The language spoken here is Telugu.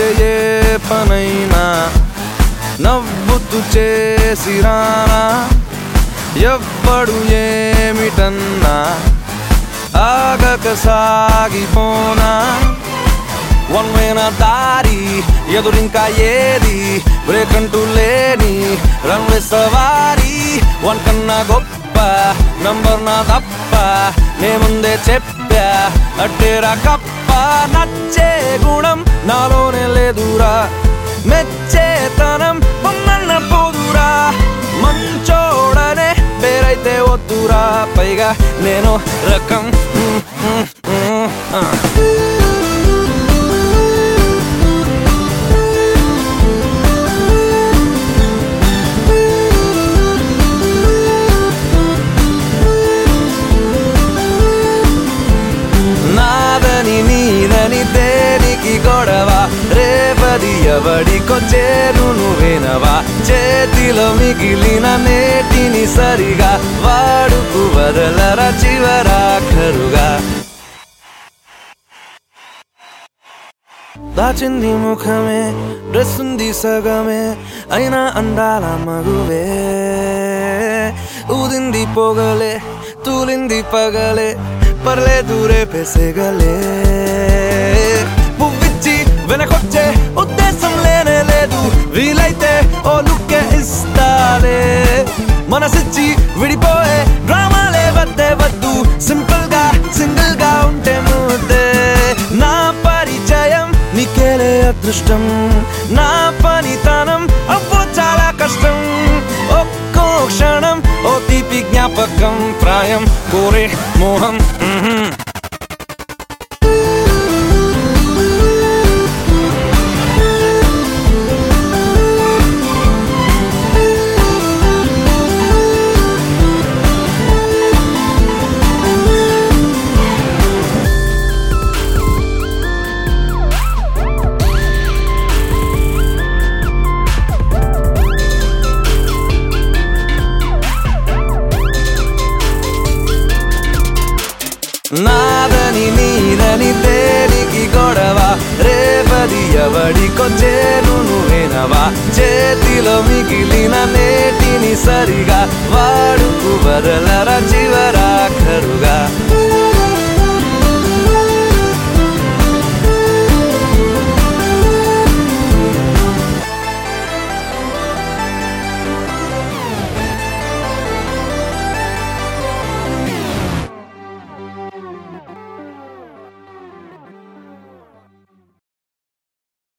చేస్తే ఏ పనైనా నవ్వుతూ చేసిరానా? ఎవ్వడు ఏమిటన్నా? ఆగక సాగిపోనా? వన్ వేన దారి ఎదురింకా ఏది? బ్రేక్ అంటూ లేని రన్వే సవారి. వన్ కన్నా గొప్ప నంబర్ నా తప్ప నే ముందే చెప్పా అట్టేరా కప్ప నచ్చే గుణ వద్దురా పైగా నేను రకం. నాదని నీదని దేనికి గొడవ? రేపది ఎవడికో చేరు చేతిలో మిగిలిన నేటిని సరిగా వాడుకు వదలరా చివరాఖరుగా. దాచింది ముఖమే డ్రెస్ ఉంది సగమే అయినా అందాల మగువే. ఊదింది పొగలే తూలింది పగలే పర్లేదు రేపేసేగలే మనసిచ్చి విడిపోయే డ్రామాలే వద్దే వద్దు. సింపుల్గా సింగిల్గా ఉంటే ముద్దే. నా పరిచయం నీకేలే అదృష్టం. నా పనితనం అవ్వో చాలా కష్టం. ఒక్కో క్షణం ఓ తీపి జ్ఞాపకం ప్రాయం కోరే మోహం. మిగిలిన నేటిని సరిగా వాడుకు వదలరా చివరాఖరుగా